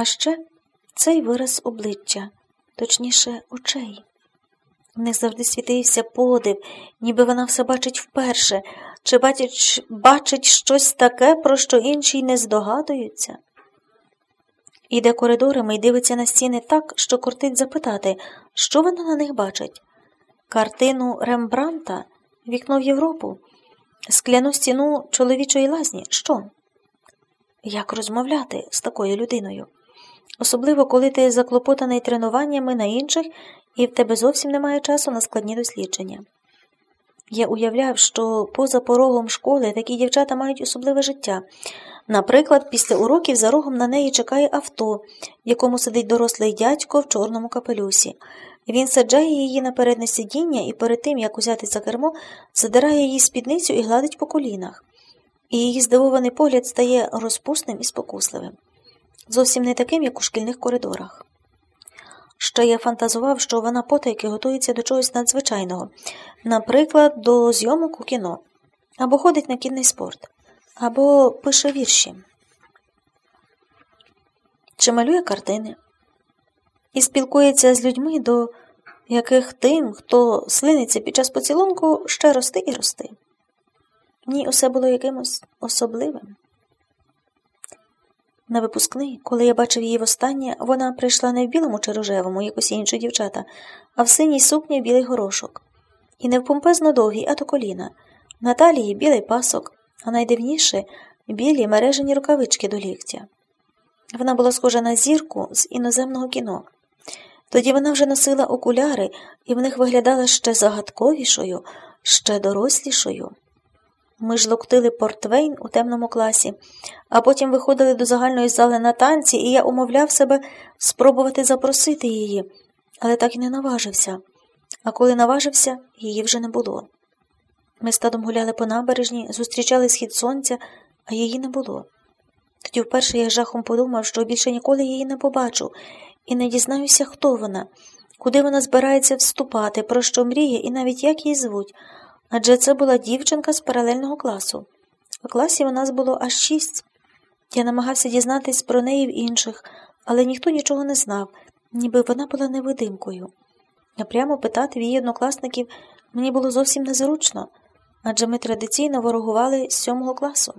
А ще цей вираз обличчя, точніше, очей. В них завжди світився подив, ніби вона все бачить вперше, чи бачить, бачить щось таке, про що інші й не здогадуються. Іде коридорами і дивиться на стіни так, що кортить запитати, що вона на них бачить. Картину Рембранта, вікно в Європу, скляну стіну чоловічої лазні. Що? Як розмовляти з такою людиною? Особливо, коли ти заклопотаний тренуваннями на інших і в тебе зовсім немає часу на складні дослідження. Я уявляв, що поза порогом школи такі дівчата мають особливе життя. Наприклад, після уроків за рогом на неї чекає авто, в якому сидить дорослий дядько в чорному капелюсі. Він саджає її на передне сидіння і перед тим, як узяти за кермо, задирає її спідницю і гладить по колінах. І її здивований погляд стає розпусним і спокусливим. Зовсім не таким, як у шкільних коридорах. Ще я фантазував, що вона потайки готується до чогось надзвичайного, наприклад, до зйомок у кіно, або ходить на кінний спорт, або пише вірші, чи малює картини, і спілкується з людьми, до яких тим, хто слиниться під час поцілунку, ще рости і рости. Ні, усе було якимось особливим. На випускний, коли я бачив її востаннє, вона прийшла не в білому чи рожевому, як усі інші дівчата, а в синій сукні білий горошок. І не в помпезно довгій, а до коліна. На талії білий пасок, а найдивніше білі мережені рукавички до ліктя. Вона була схожа на зірку з іноземного кіно. Тоді вона вже носила окуляри, і в них виглядала ще загадковішою, ще дорослішою. Ми ж локтили портвейн у темному класі, а потім виходили до загальної зали на танці, і я умовляв себе спробувати запросити її, але так і не наважився. А коли наважився, її вже не було. Ми стадом гуляли по набережні, зустрічали схід сонця, а її не було. Тоді вперше я жахом подумав, що більше ніколи її не побачу, і не дізнаюся, хто вона, куди вона збирається вступати, про що мріє і навіть як її звуть адже це була дівчинка з паралельного класу. В класі у нас було аж шість. Я намагався дізнатись про неї в інших, але ніхто нічого не знав, ніби вона була невидимкою. А прямо питати в її однокласників мені було зовсім незручно, адже ми традиційно ворогували з сьомого класу.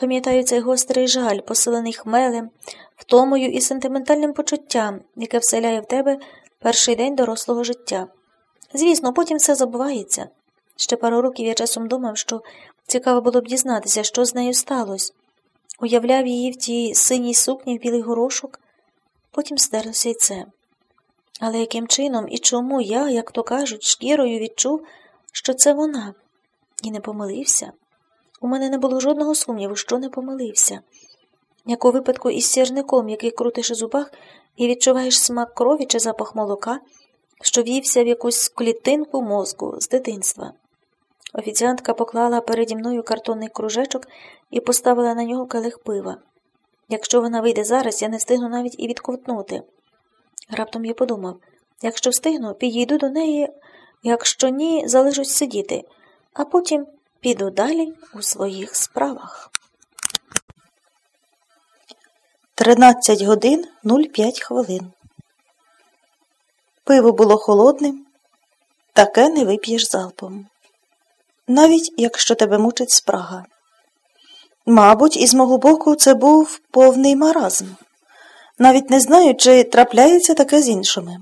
Пам'ятаю цей гострий жаль, посилений хмелем, втомою і сентиментальним почуттям, яке вселяє в тебе перший день дорослого життя. Звісно, потім все забувається. Ще пару років я часом думав, що цікаво було б дізнатися, що з нею сталося. Уявляв її в тій синій сукні в білий горошок, потім стерлося й це. Але яким чином і чому я, як то кажуть, шкірою відчув, що це вона, і не помилився? У мене не було жодного сумніву, що не помилився. Як у випадку із сірником, який крутиш у зубах, і відчуваєш смак крові чи запах молока що вівся в якусь клітинку мозку з дитинства. Офіціантка поклала переді мною картонний кружечок і поставила на нього келих пива. Якщо вона вийде зараз, я не встигну навіть і відковтнути. Раптом я подумав якщо встигну, підійду до неї, якщо ні, залишусь сидіти, а потім піду далі у своїх справах. 13 годин 05 хвилин. Пиво було холодним, таке не вип'єш залпом. Навіть якщо тебе мучить спрага. Мабуть, із мого боку це був повний маразм. Навіть не знаю, чи трапляється таке з іншими.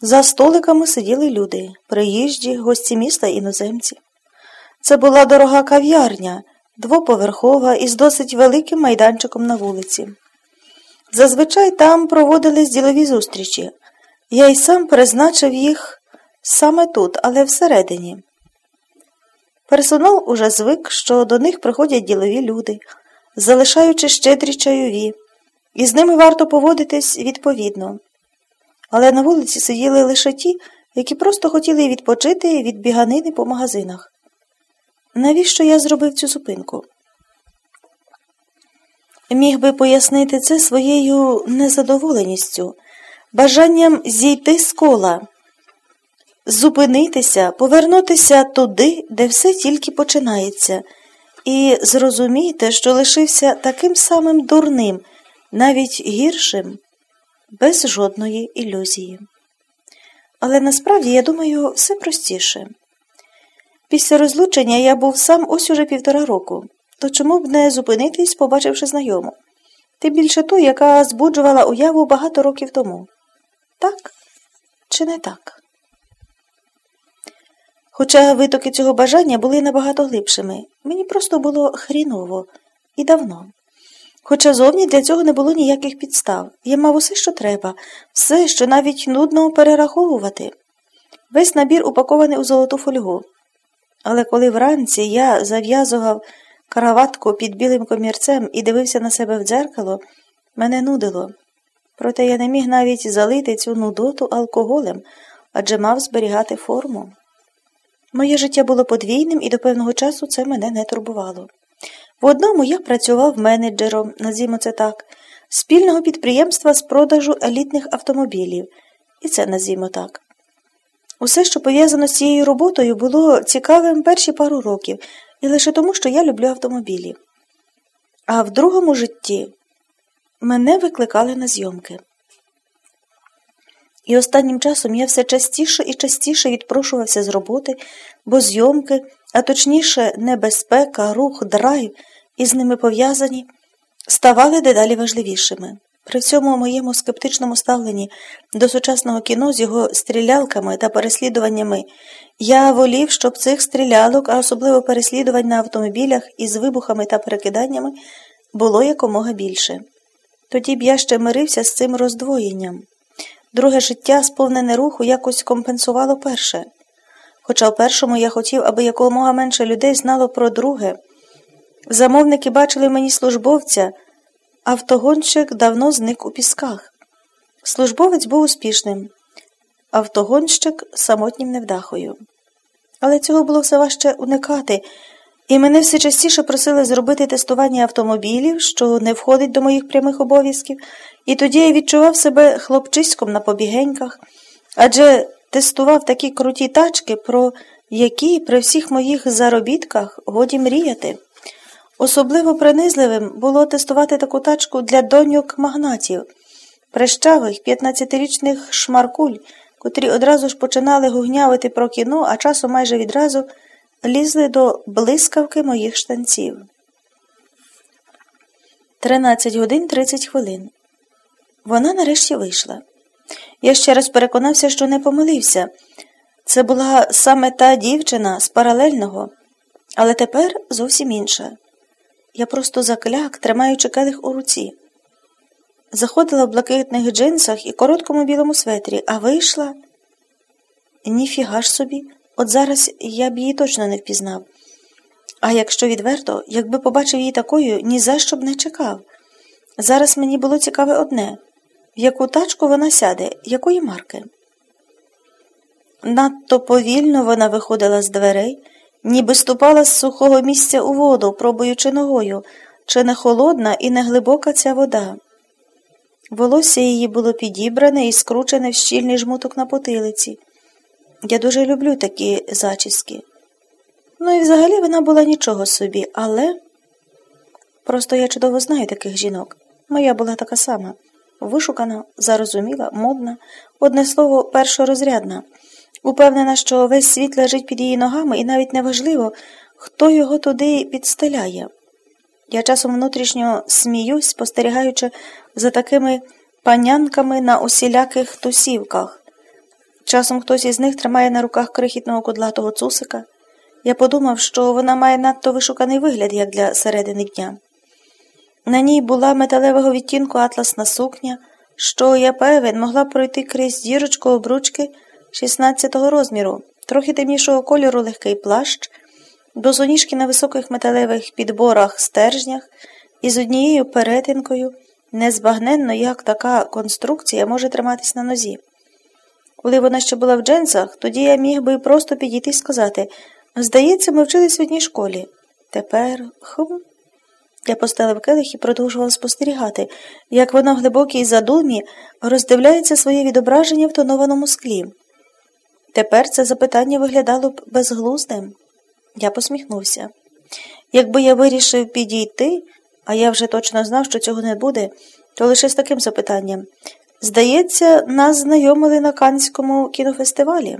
За столиками сиділи люди, приїжджі, гості міста іноземці. Це була дорога кав'ярня, двоповерхова із досить великим майданчиком на вулиці. Зазвичай там проводились ділові зустрічі, я й сам призначив їх саме тут, але всередині. Персонал уже звик, що до них приходять ділові люди, залишаючи щедрі чайові, і з ними варто поводитись відповідно. Але на вулиці сиділи лише ті, які просто хотіли відпочити від біганини по магазинах. Навіщо я зробив цю зупинку? Міг би пояснити це своєю незадоволеністю бажанням зійти з кола, зупинитися, повернутися туди, де все тільки починається, і зрозуміти, що лишився таким самим дурним, навіть гіршим, без жодної ілюзії. Але насправді, я думаю, все простіше. Після розлучення я був сам ось уже півтора року, то чому б не зупинитись, побачивши знайому? Тим більше ту, яка збуджувала уяву багато років тому. Так чи не так? Хоча витоки цього бажання були набагато глибшими, мені просто було хріново і давно. Хоча зовні для цього не було ніяких підстав. Я мав усе, що треба, все, що навіть нудно перераховувати. Весь набір упакований у золоту фольгу. Але коли вранці я зав'язував караватку під білим комірцем і дивився на себе в дзеркало, мене нудило. Проте я не міг навіть залити цю нудоту алкоголем, адже мав зберігати форму. Моє життя було подвійним і до певного часу це мене не турбувало. В одному я працював менеджером, назімо це так, спільного підприємства з продажу елітних автомобілів, і це назімо так. Усе, що пов'язано з цією роботою, було цікавим перші пару років, і лише тому, що я люблю автомобілі. А в другому житті мене викликали на зйомки. І останнім часом я все частіше і частіше відпрошувався з роботи, бо зйомки, а точніше, небезпека, рух, драйв із ними пов'язані, ставали дедалі важливішими. При всьому моєму скептичному ставленні до сучасного кіно з його стрілялками та переслідуваннями я волів, щоб цих стрілялок, а особливо переслідувань на автомобілях із вибухами та перекиданнями, було якомога більше. Тоді б я ще мирився з цим роздвоєнням. Друге життя, сповнене руху, якось компенсувало перше. Хоча в першому я хотів, аби якомога менше людей знало про друге. Замовники бачили мені службовця, автогонщик давно зник у пісках. Службовець був успішним, автогонщик самотнім невдахою. Але цього було все важче уникати, і мене все частіше просили зробити тестування автомобілів, що не входить до моїх прямих обов'язків, і тоді я відчував себе хлопчиськом на побігеньках, адже тестував такі круті тачки, про які при всіх моїх заробітках годі мріяти. Особливо принизливим було тестувати таку тачку для доньок магнатів, прищавих 15-річних шмаркуль, котрі одразу ж починали гугнявити про кіно, а часом майже відразу лізли до блискавки моїх штанців. 13 годин 30 хвилин. Вона нарешті вийшла. Я ще раз переконався, що не помилився. Це була саме та дівчина з паралельного, але тепер зовсім інша. Я просто закляк, тримаючи келих у руці. Заходила в блакитних джинсах і короткому білому светрі, а вийшла. Ніфіга ж собі, от зараз я б її точно не впізнав. А якщо відверто, якби побачив її такою, ні за що б не чекав. Зараз мені було цікаве одне в яку тачку вона сяде, якої марки. Надто повільно вона виходила з дверей, ніби ступала з сухого місця у воду, пробуючи ногою, чи не холодна і не глибока ця вода. Волосся її було підібране і скручене в щільний жмуток на потилиці. Я дуже люблю такі зачіски. Ну і взагалі вона була нічого собі, але просто я чудово знаю таких жінок. Моя була така сама вишукана, зарозуміла, модна, одне слово, першорозрядна, упевнена, що весь світ лежить під її ногами, і навіть неважливо, хто його туди підстеляє. Я часом внутрішньо сміюсь, спостерігаючи за такими панянками на усіляких тусівках. Часом хтось із них тримає на руках крихітного кудлатого цусика. Я подумав, що вона має надто вишуканий вигляд, як для середини дня. На ній була металевого відтінку атласна сукня, що, я певен, могла пройти крізь дірочку обручки 16-го розміру, трохи темнішого кольору легкий плащ, босоніжки на високих металевих підборах стержнях і з однією перетинкою, незбагненно, як така конструкція може триматись на нозі. Коли вона ще була в джинсах, тоді я міг би просто підійти і сказати Здається, ми вчились в одній школі. Тепер хм. Я поставив келих і продовжував спостерігати, як вона в глибокій задумі роздивляється своє відображення в тонованому склі. Тепер це запитання виглядало б безглуздим. Я посміхнувся. Якби я вирішив підійти, а я вже точно знав, що цього не буде, То лише з таким запитанням. Здається, нас знайомили на Канському кінофестивалі.